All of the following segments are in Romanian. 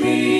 me.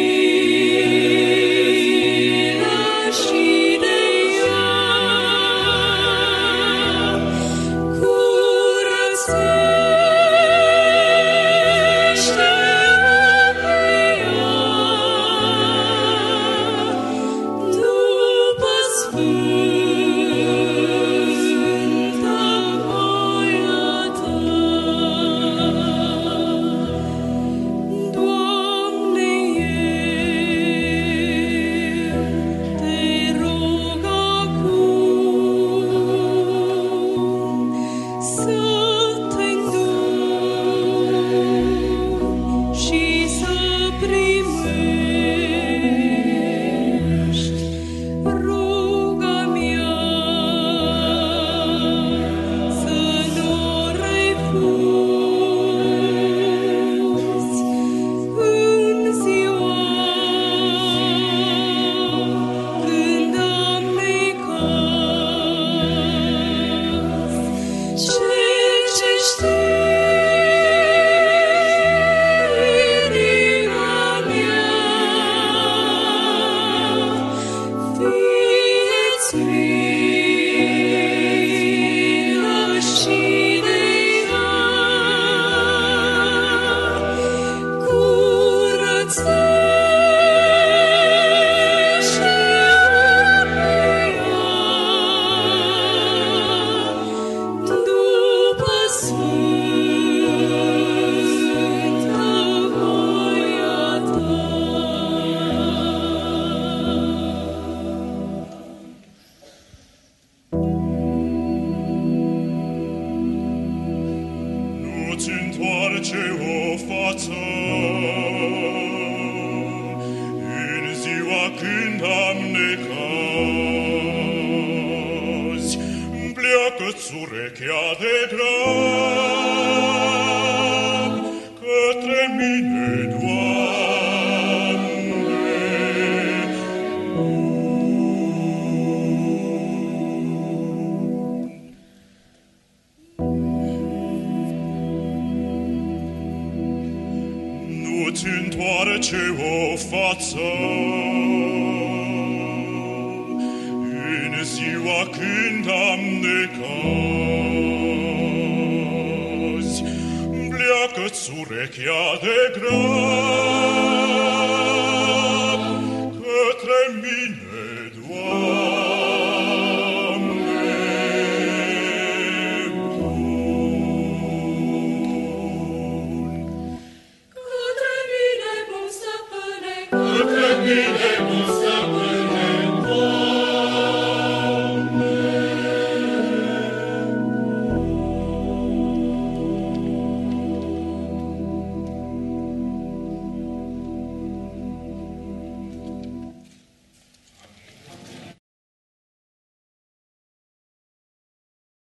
Nu-ți întoarce o față în ziua când am necaz. Pleacă-ți urechea de grab către mine, Doamne. Întoarce o față în ziua când am necaz. Pleacă-ți urechea de grab